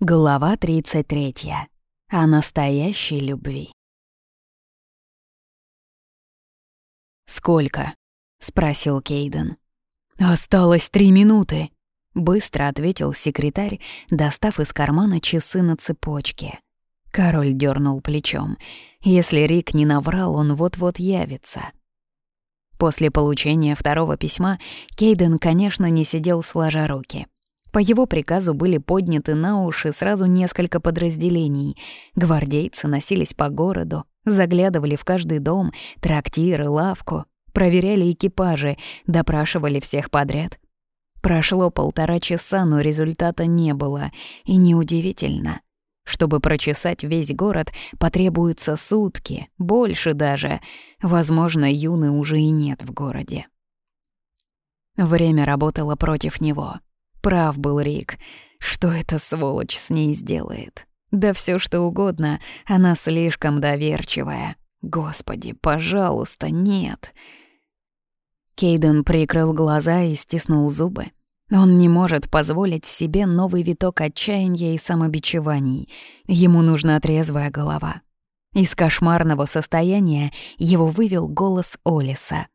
Глава 33. О настоящей любви. «Сколько?» — спросил Кейден. «Осталось три минуты», — быстро ответил секретарь, достав из кармана часы на цепочке. Король дернул плечом. Если Рик не наврал, он вот-вот явится. После получения второго письма Кейден, конечно, не сидел сложа руки — по его приказу были подняты на уши сразу несколько подразделений. Гвардейцы носились по городу, заглядывали в каждый дом, трактиры, лавку, проверяли экипажи, допрашивали всех подряд. Прошло полтора часа, но результата не было, и неудивительно. Чтобы прочесать весь город, потребуются сутки, больше даже. Возможно, Юны уже и нет в городе. Время работало против него. Прав был Рик. Что эта сволочь с ней сделает? Да все что угодно, она слишком доверчивая. Господи, пожалуйста, нет. Кейден прикрыл глаза и стиснул зубы. Он не может позволить себе новый виток отчаяния и самобичеваний. Ему нужна трезвая голова. Из кошмарного состояния его вывел голос Олиса.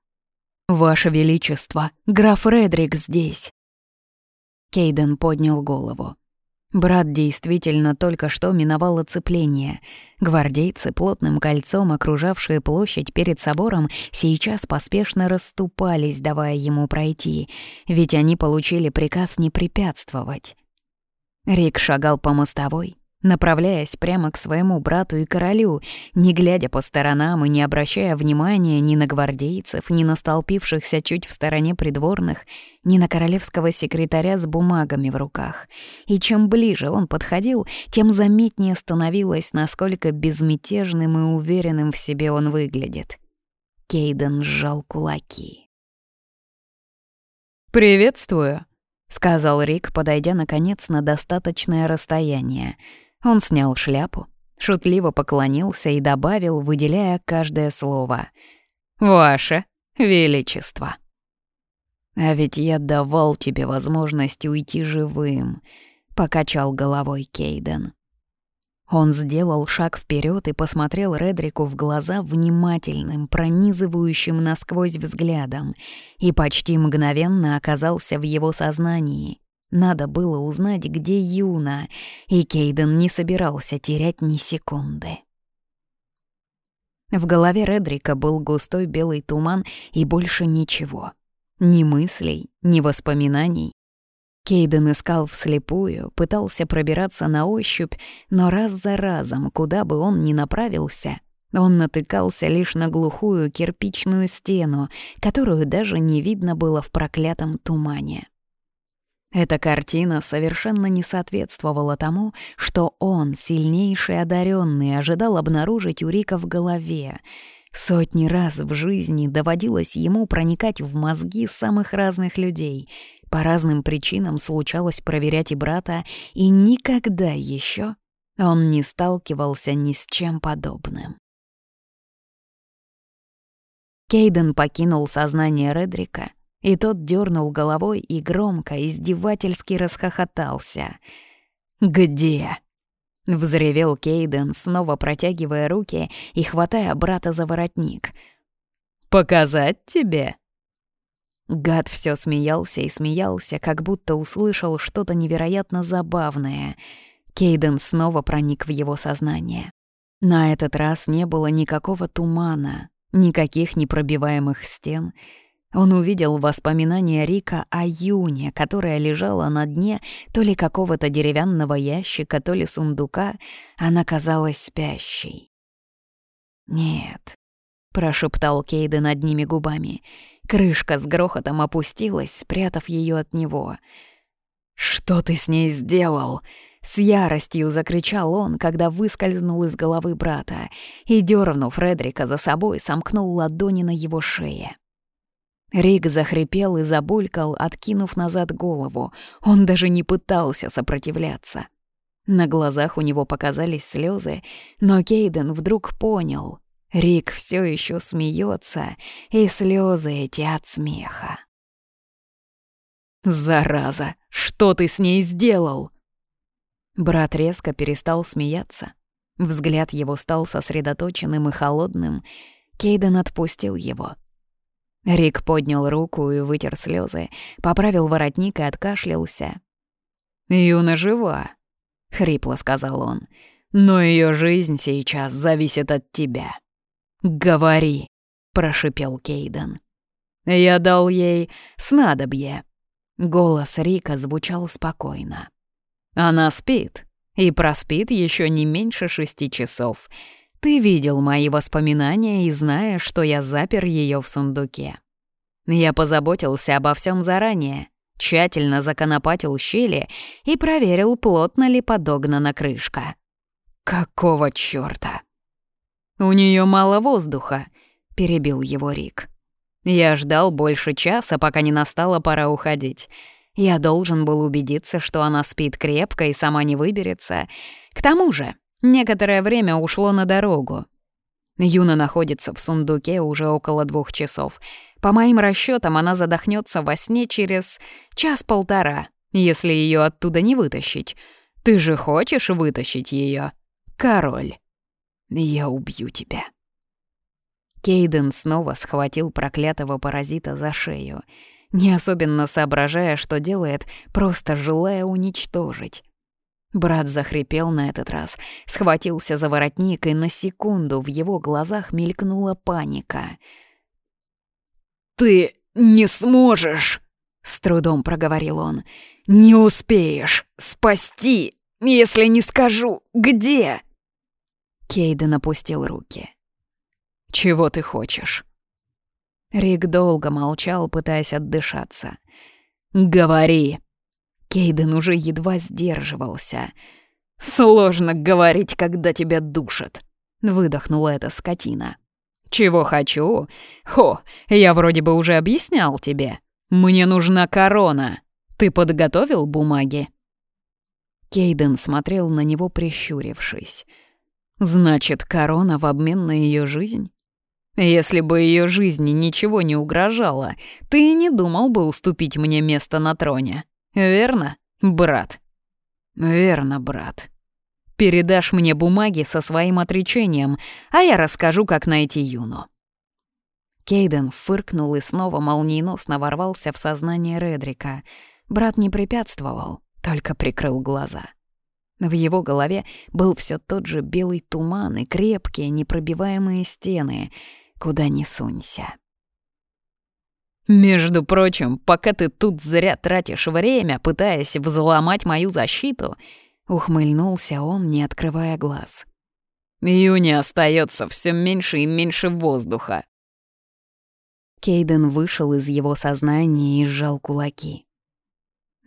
«Ваше Величество, граф Редрик здесь!» Кейден поднял голову. Брат действительно только что миновал оцепление. Гвардейцы, плотным кольцом окружавшие площадь перед собором, сейчас поспешно расступались, давая ему пройти, ведь они получили приказ не препятствовать. Рик шагал по мостовой, направляясь прямо к своему брату и королю, не глядя по сторонам и не обращая внимания ни на гвардейцев, ни на столпившихся чуть в стороне придворных, ни на королевского секретаря с бумагами в руках. И чем ближе он подходил, тем заметнее становилось, насколько безмятежным и уверенным в себе он выглядит. Кейден сжал кулаки. «Приветствую», — сказал Рик, подойдя, наконец, на достаточное расстояние — он снял шляпу, шутливо поклонился и добавил, выделяя каждое слово. «Ваше Величество». «А ведь я давал тебе возможность уйти живым», — покачал головой Кейден. Он сделал шаг вперед и посмотрел Редрику в глаза внимательным, пронизывающим насквозь взглядом, и почти мгновенно оказался в его сознании. Надо было узнать, где Юна, и Кейден не собирался терять ни секунды. В голове Редрика был густой белый туман и больше ничего. Ни мыслей, ни воспоминаний. Кейден искал вслепую, пытался пробираться на ощупь, но раз за разом, куда бы он ни направился, он натыкался лишь на глухую кирпичную стену, которую даже не видно было в проклятом тумане. Эта картина совершенно не соответствовала тому, что он, сильнейший одаренный, ожидал обнаружить у Рика в голове. Сотни раз в жизни доводилось ему проникать в мозги самых разных людей. По разным причинам случалось проверять и брата, и никогда еще он не сталкивался ни с чем подобным. Кейден покинул сознание Редрика — и тот дернул головой и громко, издевательски расхохотался. «Где?» — взревел Кейден, снова протягивая руки и хватая брата за воротник. «Показать тебе?» Гад все смеялся и смеялся, как будто услышал что-то невероятно забавное. Кейден снова проник в его сознание. На этот раз не было никакого тумана, никаких непробиваемых стен — он увидел воспоминания Рика о Юне, которая лежала на дне то ли какого-то деревянного ящика, то ли сундука. Она казалась спящей. «Нет», — прошептал Кейден одними губами. Крышка с грохотом опустилась, спрятав ее от него. «Что ты с ней сделал?» С яростью закричал он, когда выскользнул из головы брата и, дернув Фредрика за собой, сомкнул ладони на его шее. Рик захрипел и забулькал, откинув назад голову. Он даже не пытался сопротивляться. На глазах у него показались слезы, но Кейден вдруг понял. Рик все еще смеется, и слезы эти от смеха. «Зараза! Что ты с ней сделал?» Брат резко перестал смеяться. Взгляд его стал сосредоточенным и холодным. Кейден отпустил его. Рик поднял руку и вытер слезы, поправил воротник и откашлялся. «Юна жива», — хрипло сказал он, — «но ее жизнь сейчас зависит от тебя». «Говори», — прошипел Кейден. «Я дал ей снадобье». Голос Рика звучал спокойно. «Она спит, и проспит еще не меньше шести часов. Ты видел мои воспоминания и знаешь, что я запер ее в сундуке. Я позаботился обо всем заранее, тщательно законопатил щели и проверил, плотно ли подогнана крышка. Какого чёрта? У нее мало воздуха, перебил его Рик. Я ждал больше часа, пока не настала пора уходить. Я должен был убедиться, что она спит крепко и сама не выберется. К тому же, некоторое время ушло на дорогу. Юна находится в сундуке уже около двух часов. По моим расчетам, она задохнется во сне через час-полтора, если ее оттуда не вытащить. Ты же хочешь вытащить ее, король? Я убью тебя. Кейден снова схватил проклятого паразита за шею, не особенно соображая, что делает, просто желая уничтожить. Брат захрипел на этот раз, схватился за воротник, и на секунду в его глазах мелькнула паника. «Ты не сможешь!» — с трудом проговорил он. «Не успеешь спасти, если не скажу, где!» Кейден опустил руки. «Чего ты хочешь?» Рик долго молчал, пытаясь отдышаться. «Говори!» Кейден уже едва сдерживался. «Сложно говорить, когда тебя душат», — выдохнула эта скотина. «Чего хочу? О, я вроде бы уже объяснял тебе. Мне нужна корона. Ты подготовил бумаги?» Кейден смотрел на него, прищурившись. «Значит, корона в обмен на ее жизнь?» Если бы ее жизни ничего не угрожало, ты и не думал бы уступить мне место на троне. Верно, брат? Верно, брат. Передашь мне бумаги со своим отречением, а я расскажу, как найти Юну. Кейден фыркнул и снова молниеносно ворвался в сознание Редрика. Брат не препятствовал, только прикрыл глаза. В его голове был все тот же белый туман и крепкие, непробиваемые стены — куда ни сунься. «Между прочим, пока ты тут зря тратишь время, пытаясь взломать мою защиту», — ухмыльнулся он, не открывая глаз. «Юне остается все меньше и меньше воздуха». Кейден вышел из его сознания и сжал кулаки.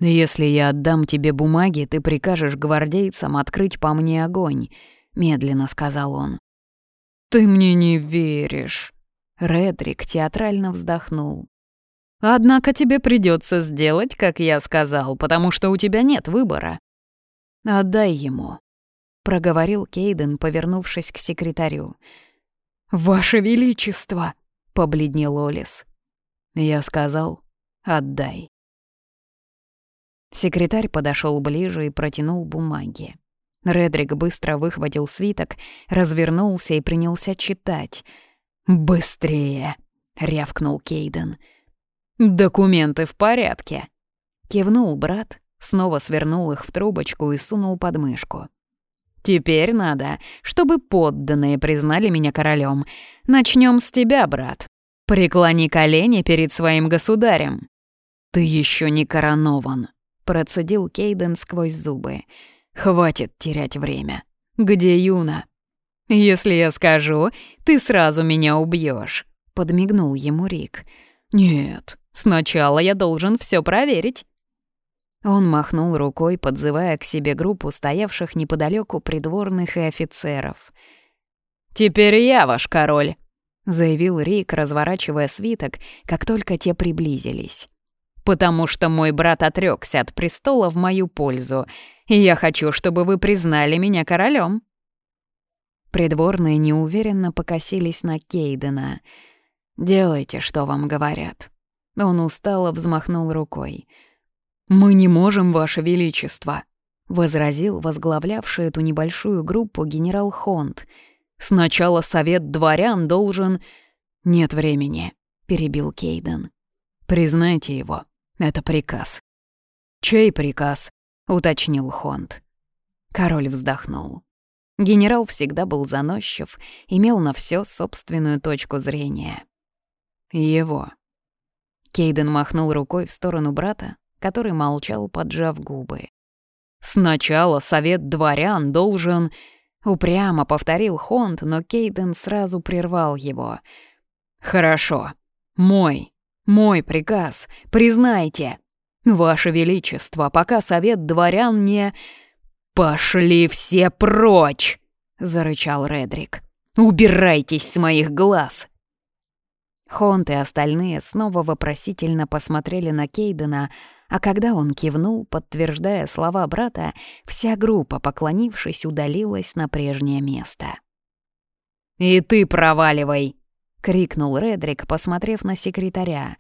«Если я отдам тебе бумаги, ты прикажешь гвардейцам открыть по мне огонь», — медленно сказал он. «Ты мне не веришь!» Редрик театрально вздохнул. «Однако тебе придется сделать, как я сказал, потому что у тебя нет выбора. Отдай ему», — проговорил Кейден, повернувшись к секретарю. «Ваше Величество!» — побледнел Олис. Я сказал «отдай». Секретарь подошел ближе и протянул бумаги. Редрик быстро выхватил свиток, развернулся и принялся читать. «Быстрее!» — рявкнул Кейден. «Документы в порядке!» Кивнул брат, снова свернул их в трубочку и сунул под мышку. «Теперь надо, чтобы подданные признали меня королем. Начнем с тебя, брат. Преклони колени перед своим государем». «Ты еще не коронован», — процедил Кейден сквозь зубы. Хватит терять время. Где Юна? Если я скажу, ты сразу меня убьешь, подмигнул ему Рик. Нет, сначала я должен все проверить. Он махнул рукой, подзывая к себе группу стоявших неподалеку придворных и офицеров. «Теперь я ваш король», — заявил Рик, разворачивая свиток, как только те приблизились потому что мой брат отрёкся от престола в мою пользу, и я хочу, чтобы вы признали меня королем. Придворные неуверенно покосились на Кейдена. «Делайте, что вам говорят». Он устало взмахнул рукой. «Мы не можем, Ваше Величество». — возразил возглавлявший эту небольшую группу генерал Хонт. «Сначала совет дворян должен...» «Нет времени», — перебил Кейден. «Признайте его. Это приказ». «Чей приказ?» — уточнил Хонт. Король вздохнул. Генерал всегда был заносчив, имел на все собственную точку зрения. Его. Кейден махнул рукой в сторону брата, который молчал, поджав губы. «Сначала совет дворян должен...» Упрямо повторил Хонт, но Кейден сразу прервал его. «Хорошо. Мой. Мой приказ. Признайте. Ваше Величество, пока совет дворян не...» «Пошли все прочь!» — зарычал Редрик. «Убирайтесь с моих глаз!» Хонт и остальные снова вопросительно посмотрели на Кейдена, а когда он кивнул, подтверждая слова брата, вся группа, поклонившись, удалилась на прежнее место. «И ты проваливай!» — крикнул Редрик, посмотрев на секретаря.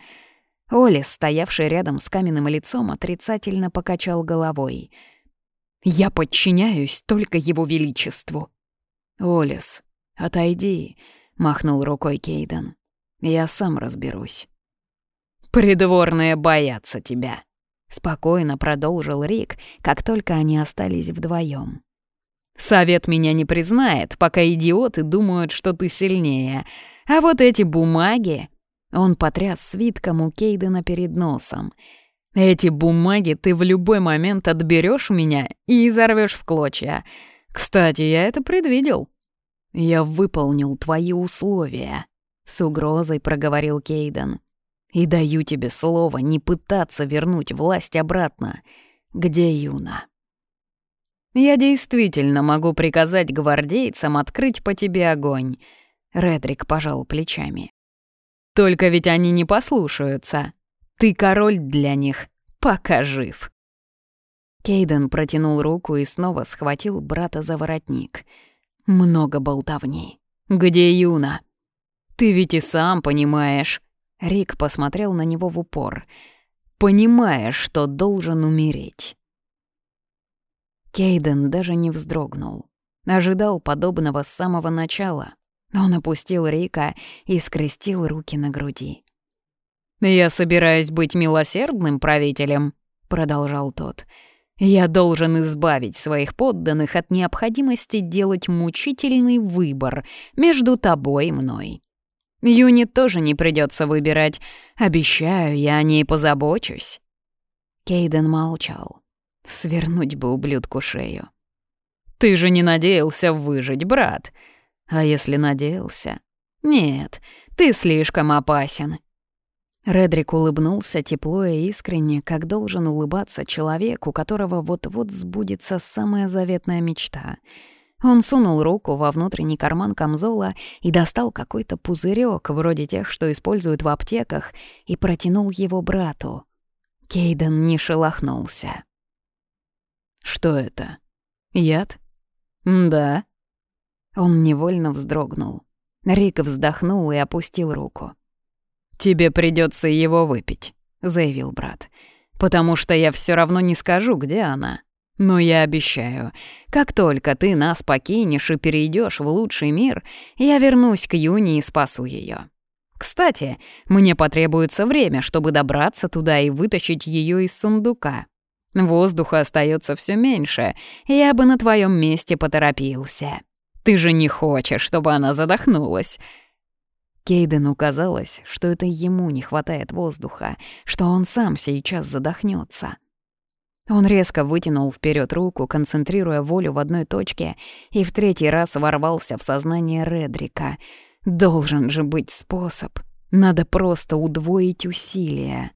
Олис, стоявший рядом с каменным лицом, отрицательно покачал головой — я подчиняюсь только его величеству». «Олис, отойди», — махнул рукой Кейден. «Я сам разберусь». «Придворные боятся тебя», — спокойно продолжил Рик, как только они остались вдвоем. «Совет меня не признает, пока идиоты думают, что ты сильнее. А вот эти бумаги...» Он потряс свитком у Кейдена перед носом — эти бумаги ты в любой момент отберешь меня и изорвешь в клочья. Кстати, я это предвидел. Я выполнил твои условия, с угрозой проговорил Кейден. И даю тебе слово не пытаться вернуть власть обратно. Где Юна? Я действительно могу приказать гвардейцам открыть по тебе огонь. Редрик пожал плечами. Только ведь они не послушаются. Ты король для них, пока жив». Кейден протянул руку и снова схватил брата за воротник. «Много болтовни. Где Юна?» «Ты ведь и сам понимаешь». Рик посмотрел на него в упор. «Понимаешь, что должен умереть». Кейден даже не вздрогнул. Ожидал подобного с самого начала. Он опустил Рика и скрестил руки на груди. «Я собираюсь быть милосердным правителем», — продолжал тот. «Я должен избавить своих подданных от необходимости делать мучительный выбор между тобой и мной. Юни тоже не придется выбирать. Обещаю, я о ней позабочусь». Кейден молчал. Свернуть бы ублюдку шею. «Ты же не надеялся выжить, брат. А если надеялся? Нет, ты слишком опасен. Редрик улыбнулся тепло и искренне, как должен улыбаться человек, у которого вот-вот сбудется самая заветная мечта. Он сунул руку во внутренний карман камзола и достал какой-то пузырек, вроде тех, что используют в аптеках, и протянул его брату. Кейден не шелохнулся. «Что это? Яд?» «Да». Он невольно вздрогнул. Рик вздохнул и опустил руку. «Тебе придется его выпить», — заявил брат. «Потому что я все равно не скажу, где она. Но я обещаю, как только ты нас покинешь и перейдешь в лучший мир, я вернусь к Юни и спасу ее. Кстати, мне потребуется время, чтобы добраться туда и вытащить ее из сундука. Воздуха остается все меньше, я бы на твоем месте поторопился. Ты же не хочешь, чтобы она задохнулась». Кейдену казалось, что это ему не хватает воздуха, что он сам сейчас задохнется. Он резко вытянул вперед руку, концентрируя волю в одной точке, и в третий раз ворвался в сознание Редрика. Должен же быть способ. Надо просто удвоить усилия.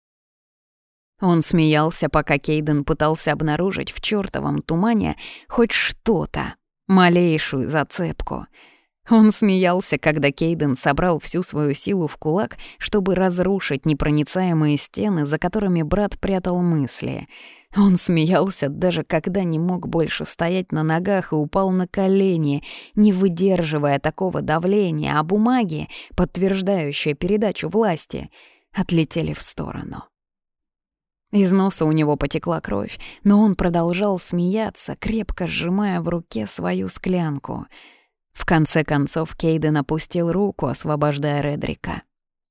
Он смеялся, пока Кейден пытался обнаружить в чёртовом тумане хоть что-то, малейшую зацепку — он смеялся, когда Кейден собрал всю свою силу в кулак, чтобы разрушить непроницаемые стены, за которыми брат прятал мысли. Он смеялся даже когда не мог больше стоять на ногах и упал на колени, не выдерживая такого давления, а бумаги, подтверждающие передачу власти, отлетели в сторону. Из носа у него потекла кровь, но он продолжал смеяться, крепко сжимая в руке свою склянку. В конце концов Кейден опустил руку, освобождая Редрика.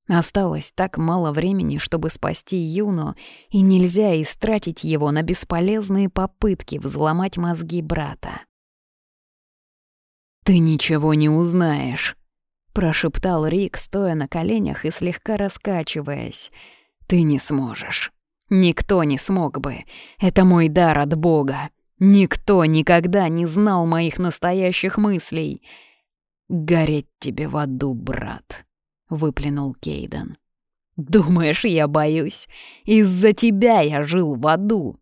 Осталось так мало времени, чтобы спасти Юну, и нельзя истратить его на бесполезные попытки взломать мозги брата. «Ты ничего не узнаешь», — прошептал Рик, стоя на коленях и слегка раскачиваясь. «Ты не сможешь. Никто не смог бы. Это мой дар от Бога. Никто никогда не знал моих настоящих мыслей. Гореть тебе в аду, брат». — выплюнул Кейден. «Думаешь, я боюсь? Из-за тебя я жил в аду.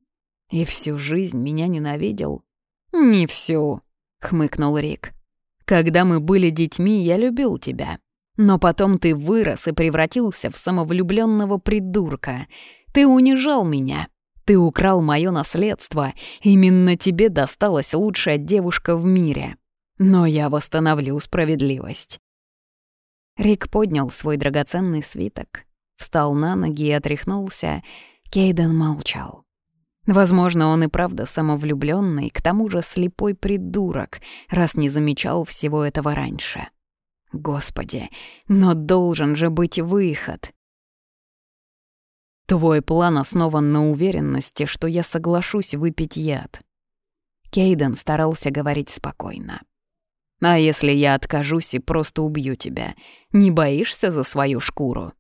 И всю жизнь меня ненавидел?» «Не всю», — хмыкнул Рик. «Когда мы были детьми, я любил тебя. Но потом ты вырос и превратился в самовлюбленного придурка. Ты унижал меня. Ты украл мое наследство. Именно тебе досталась лучшая девушка в мире. Но я восстановлю справедливость. Рик поднял свой драгоценный свиток, встал на ноги и отряхнулся. Кейден молчал. Возможно, он и правда самовлюбленный, к тому же слепой придурок, раз не замечал всего этого раньше. Господи, но должен же быть выход. Твой план основан на уверенности, что я соглашусь выпить яд. Кейден старался говорить спокойно. А если я откажусь и просто убью тебя, не боишься за свою шкуру?»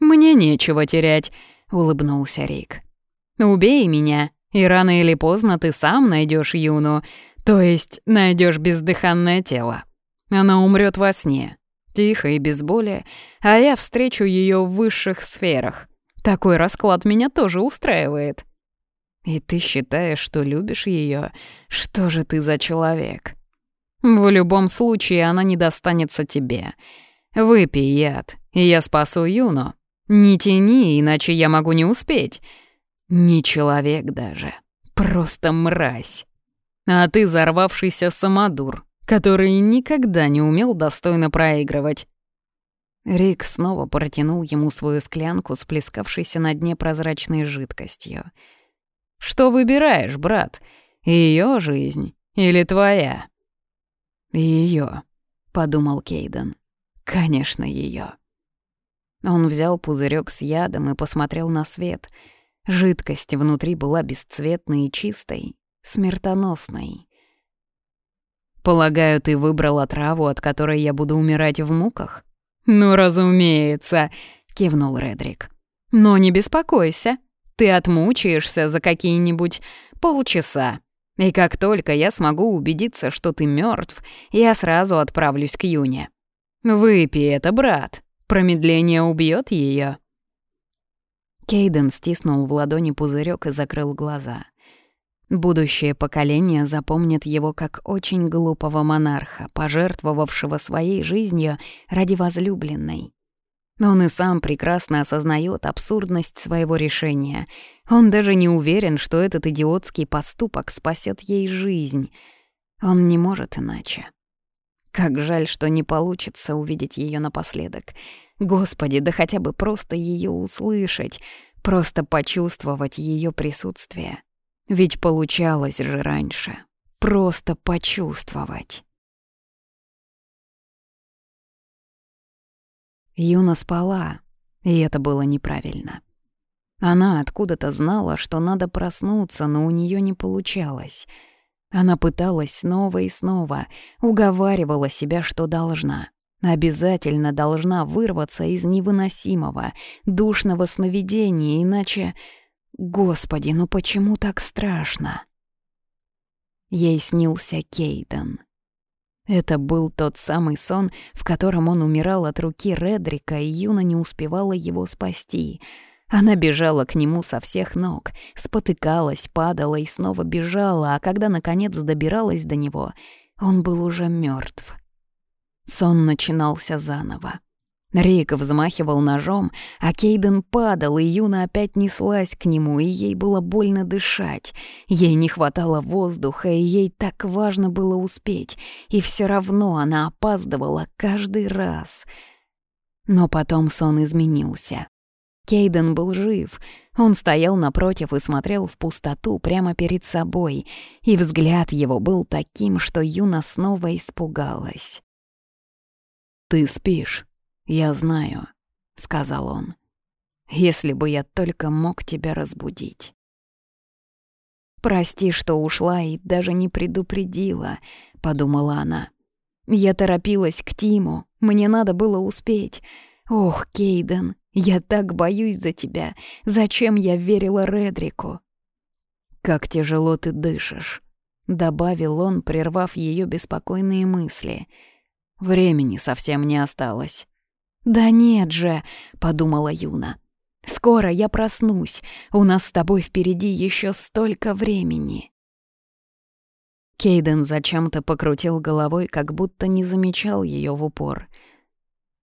«Мне нечего терять», — улыбнулся Рик. «Убей меня, и рано или поздно ты сам найдешь Юну, то есть найдешь бездыханное тело. Она умрет во сне, тихо и без боли, а я встречу ее в высших сферах. Такой расклад меня тоже устраивает». «И ты считаешь, что любишь ее? Что же ты за человек?» В любом случае она не достанется тебе. Выпей яд, и я спасу Юну. Не тяни, иначе я могу не успеть. Не человек даже, просто мразь. А ты взорвавшийся самодур, который никогда не умел достойно проигрывать. Рик снова протянул ему свою склянку с плескавшейся на дне прозрачной жидкостью. «Что выбираешь, брат? Ее жизнь или твоя?» Ее, подумал Кейден. Конечно, ее. Он взял пузырек с ядом и посмотрел на свет. Жидкость внутри была бесцветной и чистой, смертоносной. «Полагаю, ты выбрала траву, от которой я буду умирать в муках?» «Ну, разумеется», — кивнул Редрик. «Но не беспокойся, ты отмучаешься за какие-нибудь полчаса. И как только я смогу убедиться, что ты мертв, я сразу отправлюсь к Юне. Выпей это, брат. Промедление убьет ее. Кейден стиснул в ладони пузырек и закрыл глаза. Будущее поколение запомнит его как очень глупого монарха, пожертвовавшего своей жизнью ради возлюбленной. Но он и сам прекрасно осознает абсурдность своего решения. Он даже не уверен, что этот идиотский поступок спасет ей жизнь. Он не может иначе. Как жаль, что не получится увидеть ее напоследок. Господи, да хотя бы просто ее услышать, просто почувствовать ее присутствие. Ведь получалось же раньше. Просто почувствовать. Юна спала, и это было неправильно. Она откуда-то знала, что надо проснуться, но у нее не получалось. Она пыталась снова и снова, уговаривала себя, что должна. Обязательно должна вырваться из невыносимого, душного сновидения, иначе... Господи, ну почему так страшно? Ей снился Кейтон. Это был тот самый сон, в котором он умирал от руки Редрика, и Юна не успевала его спасти. Она бежала к нему со всех ног, спотыкалась, падала и снова бежала, а когда, наконец, добиралась до него, он был уже мертв. Сон начинался заново. Рик взмахивал ножом, а Кейден падал, и Юна опять неслась к нему, и ей было больно дышать. Ей не хватало воздуха, и ей так важно было успеть, и все равно она опаздывала каждый раз. Но потом сон изменился. Кейден был жив. Он стоял напротив и смотрел в пустоту прямо перед собой, и взгляд его был таким, что Юна снова испугалась. «Ты спишь, я знаю», — сказал он. «Если бы я только мог тебя разбудить». «Прости, что ушла и даже не предупредила», — подумала она. «Я торопилась к Тиму, мне надо было успеть. Ох, Кейден, я так боюсь за тебя. Зачем я верила Редрику?» «Как тяжело ты дышишь», — добавил он, прервав ее беспокойные мысли. «Времени совсем не осталось». «Да нет же», — подумала Юна. Скоро я проснусь. У нас с тобой впереди еще столько времени. Кейден зачем-то покрутил головой, как будто не замечал ее в упор.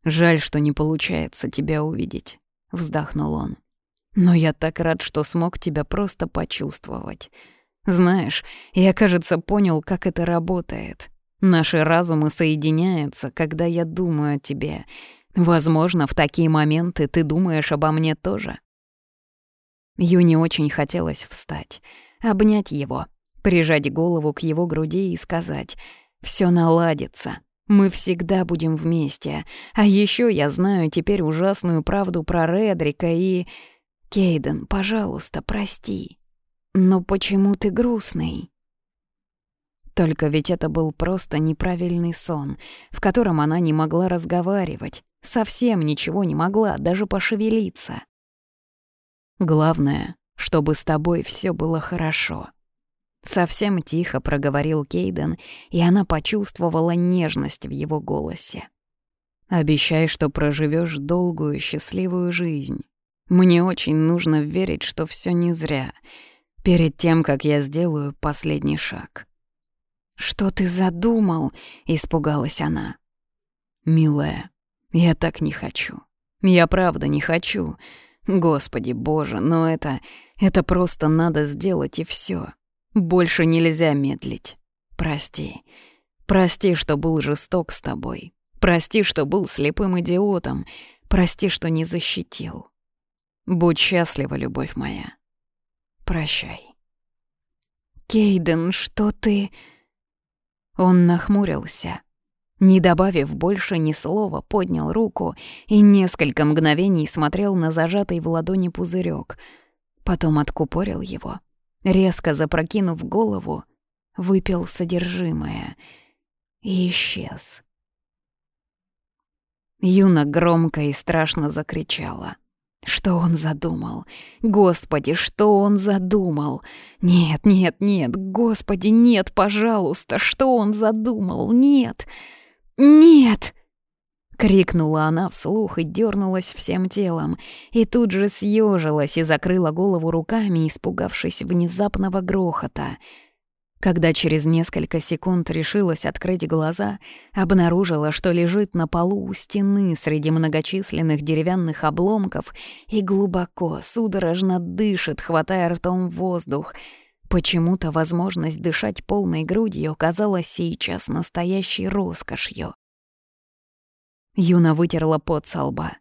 «Жаль, что не получается тебя увидеть», — вздохнул он. «Но я так рад, что смог тебя просто почувствовать. Знаешь, я, кажется, понял, как это работает. Наши разумы соединяются, когда я думаю о тебе, Возможно, в такие моменты ты думаешь обо мне тоже. Юне очень хотелось встать, обнять его, прижать голову к его груди и сказать «Всё наладится, мы всегда будем вместе, а ещё я знаю теперь ужасную правду про Редрика и... Кейден, пожалуйста, прости. Но почему ты грустный?» Только ведь это был просто неправильный сон, в котором она не могла разговаривать, Совсем ничего не могла, даже пошевелиться. Главное, чтобы с тобой все было хорошо. Совсем тихо проговорил Кейден, и она почувствовала нежность в его голосе. «Обещай, что проживешь долгую, счастливую жизнь. Мне очень нужно верить, что все не зря, перед тем, как я сделаю последний шаг». «Что ты задумал?» — испугалась она. «Милая, я так не хочу. Я правда не хочу. Господи боже, но это... Это просто надо сделать и все. Больше нельзя медлить. Прости. Прости, что был жесток с тобой. Прости, что был слепым идиотом. Прости, что не защитил. Будь счастлива, любовь моя. Прощай. Кейден, что ты... Он нахмурился. Не добавив больше ни слова, поднял руку и несколько мгновений смотрел на зажатый в ладони пузырек. Потом откупорил его. Резко запрокинув голову, выпил содержимое и исчез. Юна громко и страшно закричала. Что он задумал? Господи, что он задумал? Нет, нет, нет, господи, нет, пожалуйста, что он задумал? Нет! «Нет!» — крикнула она вслух и дернулась всем телом, и тут же съежилась и закрыла голову руками, испугавшись внезапного грохота. Когда через несколько секунд решилась открыть глаза, обнаружила, что лежит на полу у стены среди многочисленных деревянных обломков и глубоко, судорожно дышит, хватая ртом воздух — Почему-то возможность дышать полной грудью казалась сейчас настоящей роскошью. Юна вытерла пот со лба,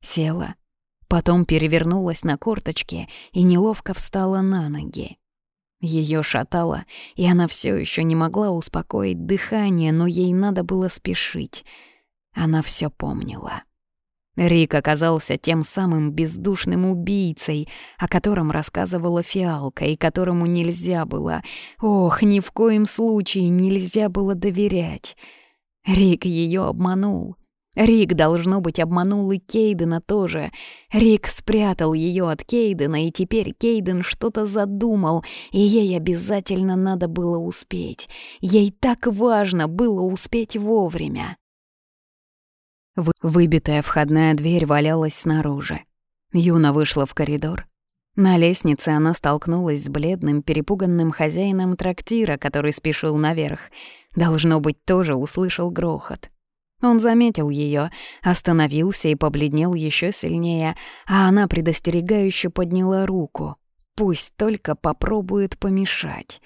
села, потом перевернулась на корточки и неловко встала на ноги. Ее шатало, и она все еще не могла успокоить дыхание, но ей надо было спешить. Она все помнила. Рик оказался тем самым бездушным убийцей, о котором рассказывала Фиалка, и которому нельзя было, ох, ни в коем случае нельзя было доверять. Рик ее обманул. Рик, должно быть, обманул и Кейдена тоже. Рик спрятал ее от Кейдена, и теперь Кейден что-то задумал, и ей обязательно надо было успеть. Ей так важно было успеть вовремя. Выбитая входная дверь валялась снаружи. Юна вышла в коридор. На лестнице она столкнулась с бледным, перепуганным хозяином трактира, который спешил наверх. Должно быть, тоже услышал грохот. Он заметил ее, остановился и побледнел еще сильнее, а она предостерегающе подняла руку. Пусть только попробует помешать.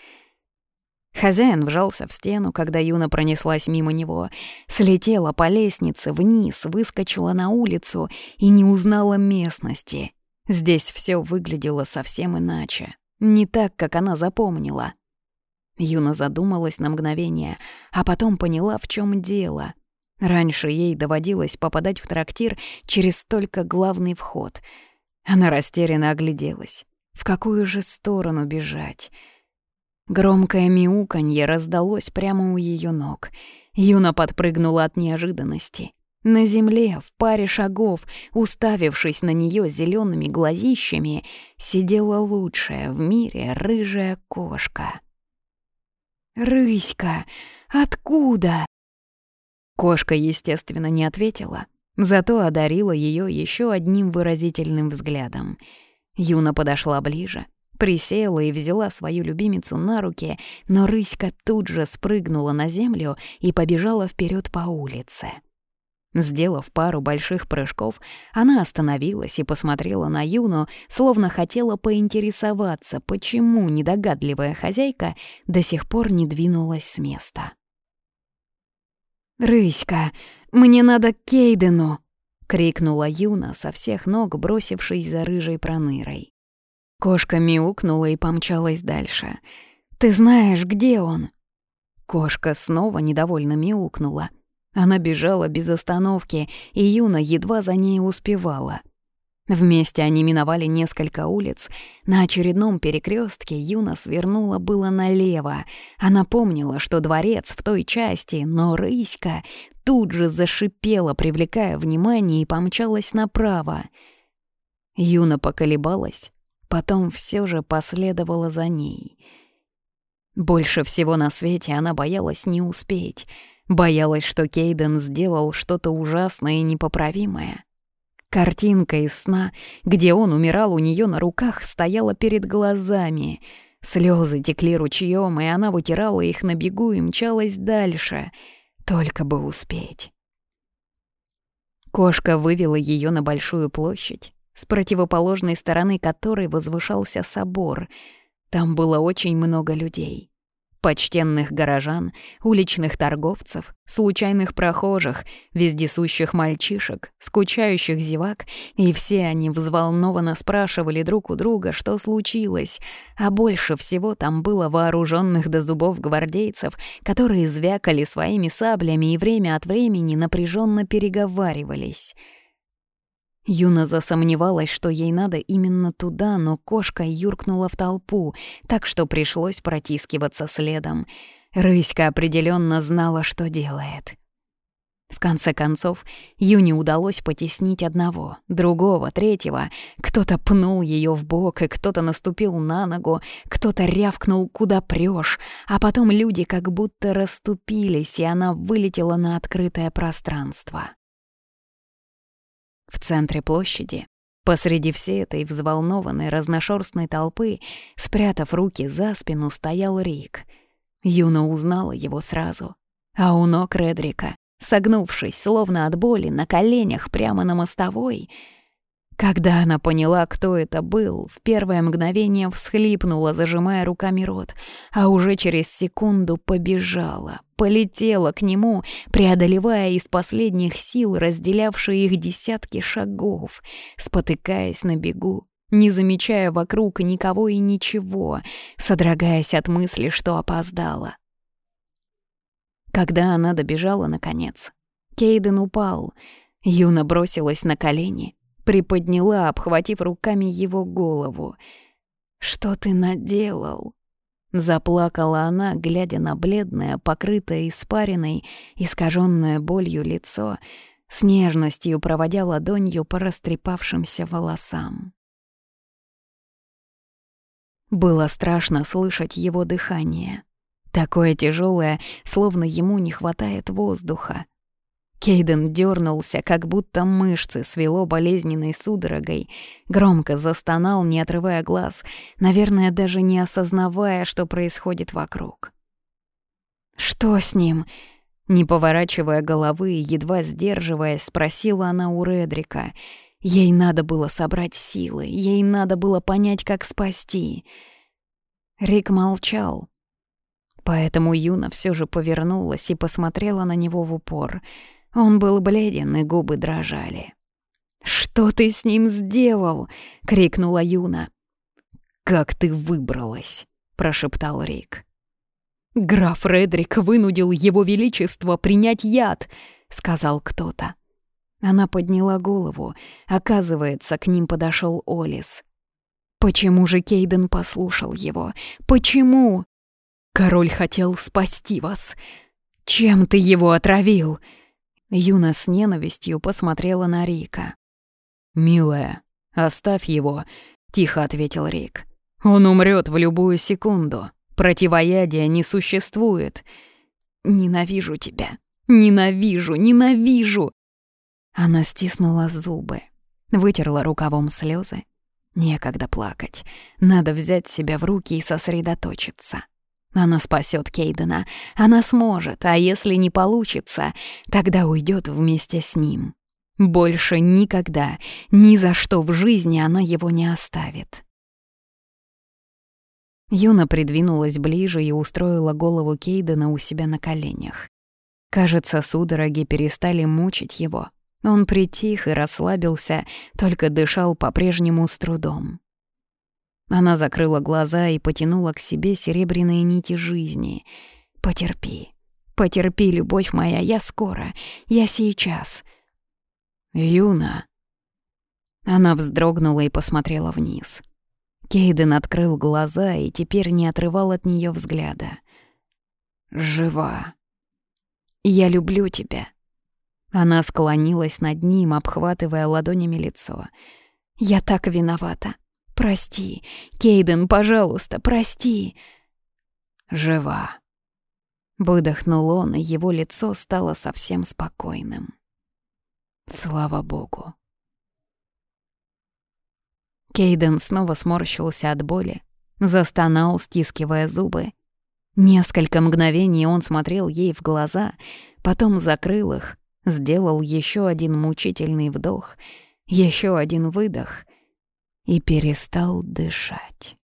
Хозяин вжался в стену, когда Юна пронеслась мимо него, слетела по лестнице вниз, выскочила на улицу и не узнала местности. Здесь все выглядело совсем иначе, не так, как она запомнила. Юна задумалась на мгновение, а потом поняла, в чем дело. Раньше ей доводилось попадать в трактир через только главный вход. Она растерянно огляделась. В какую же сторону бежать? Громкое мяуканье раздалось прямо у ее ног. Юна подпрыгнула от неожиданности. На земле, в паре шагов, уставившись на нее зелеными глазищами, сидела лучшая в мире рыжая кошка. «Рыська, откуда?» Кошка, естественно, не ответила, зато одарила ее еще одним выразительным взглядом. Юна подошла ближе, Присела и взяла свою любимицу на руки, но рыська тут же спрыгнула на землю и побежала вперед по улице. Сделав пару больших прыжков, она остановилась и посмотрела на Юну, словно хотела поинтересоваться, почему недогадливая хозяйка до сих пор не двинулась с места. «Рыська, мне надо к Кейдену!» — крикнула Юна со всех ног, бросившись за рыжей пронырой. Кошка мяукнула и помчалась дальше. «Ты знаешь, где он?» Кошка снова недовольно мяукнула. Она бежала без остановки, и Юна едва за ней успевала. Вместе они миновали несколько улиц. На очередном перекрестке Юна свернула было налево. Она помнила, что дворец в той части, но рыська тут же зашипела, привлекая внимание, и помчалась направо. Юна поколебалась, потом все же последовала за ней. Больше всего на свете она боялась не успеть, боялась, что Кейден сделал что-то ужасное и непоправимое. Картинка из сна, где он умирал у нее на руках, стояла перед глазами. Слезы текли ручьем, и она вытирала их на бегу и мчалась дальше. Только бы успеть. Кошка вывела ее на большую площадь с противоположной стороны которой возвышался собор. Там было очень много людей. Почтенных горожан, уличных торговцев, случайных прохожих, вездесущих мальчишек, скучающих зевак, и все они взволнованно спрашивали друг у друга, что случилось, а больше всего там было вооруженных до зубов гвардейцев, которые звякали своими саблями и время от времени напряженно переговаривались — Юна засомневалась, что ей надо именно туда, но кошка юркнула в толпу, так что пришлось протискиваться следом. Рыська определенно знала, что делает. В конце концов, Юне удалось потеснить одного, другого, третьего. Кто-то пнул ее в бок, и кто-то наступил на ногу, кто-то рявкнул «куда прешь», а потом люди как будто расступились, и она вылетела на открытое пространство. В центре площади, посреди всей этой взволнованной разношерстной толпы, спрятав руки за спину, стоял Рик. Юна узнала его сразу. А у ног Редрика, согнувшись, словно от боли, на коленях прямо на мостовой — когда она поняла, кто это был, в первое мгновение всхлипнула, зажимая руками рот, а уже через секунду побежала, полетела к нему, преодолевая из последних сил разделявшие их десятки шагов, спотыкаясь на бегу, не замечая вокруг никого и ничего, содрогаясь от мысли, что опоздала. Когда она добежала, наконец, Кейден упал, Юна бросилась на колени — приподняла, обхватив руками его голову. «Что ты наделал?» Заплакала она, глядя на бледное, покрытое испариной, искаженное болью лицо, с нежностью проводя ладонью по растрепавшимся волосам. Было страшно слышать его дыхание. Такое тяжелое, словно ему не хватает воздуха. Кейден дернулся, как будто мышцы свело болезненной судорогой, громко застонал, не отрывая глаз, наверное, даже не осознавая, что происходит вокруг. «Что с ним?» Не поворачивая головы и едва сдерживаясь, спросила она у Редрика. Ей надо было собрать силы, ей надо было понять, как спасти. Рик молчал. Поэтому Юна все же повернулась и посмотрела на него в упор. Он был бледен, и губы дрожали. «Что ты с ним сделал?» — крикнула Юна. «Как ты выбралась?» — прошептал Рик. «Граф Редрик вынудил его величество принять яд», — сказал кто-то. Она подняла голову. Оказывается, к ним подошел Олис. Почему же Кейден послушал его? Почему? Король хотел спасти вас. Чем ты его отравил? Юна с ненавистью посмотрела на Рика. «Милая, оставь его», — тихо ответил Рик. «Он умрет в любую секунду. Противоядия не существует. Ненавижу тебя. Ненавижу, ненавижу!» Она стиснула зубы, вытерла рукавом слезы. Некогда плакать. Надо взять себя в руки и сосредоточиться. Она спасет Кейдена. Она сможет, а если не получится, тогда уйдет вместе с ним. Больше никогда, ни за что в жизни она его не оставит. Юна придвинулась ближе и устроила голову Кейдена у себя на коленях. Кажется, судороги перестали мучить его. Он притих и расслабился, только дышал по-прежнему с трудом. Она закрыла глаза и потянула к себе серебряные нити жизни. «Потерпи, потерпи, любовь моя, я скоро, я сейчас». «Юна». Она вздрогнула и посмотрела вниз. Кейден открыл глаза и теперь не отрывал от нее взгляда. «Жива. Я люблю тебя». Она склонилась над ним, обхватывая ладонями лицо. «Я так виновата. Прости. Кейден, пожалуйста, прости». «Жива». Выдохнул он, и его лицо стало совсем спокойным. Слава богу. Кейден снова сморщился от боли, застонал, стискивая зубы. Несколько мгновений он смотрел ей в глаза, потом закрыл их, сделал еще один мучительный вдох, еще один выдох и перестал дышать.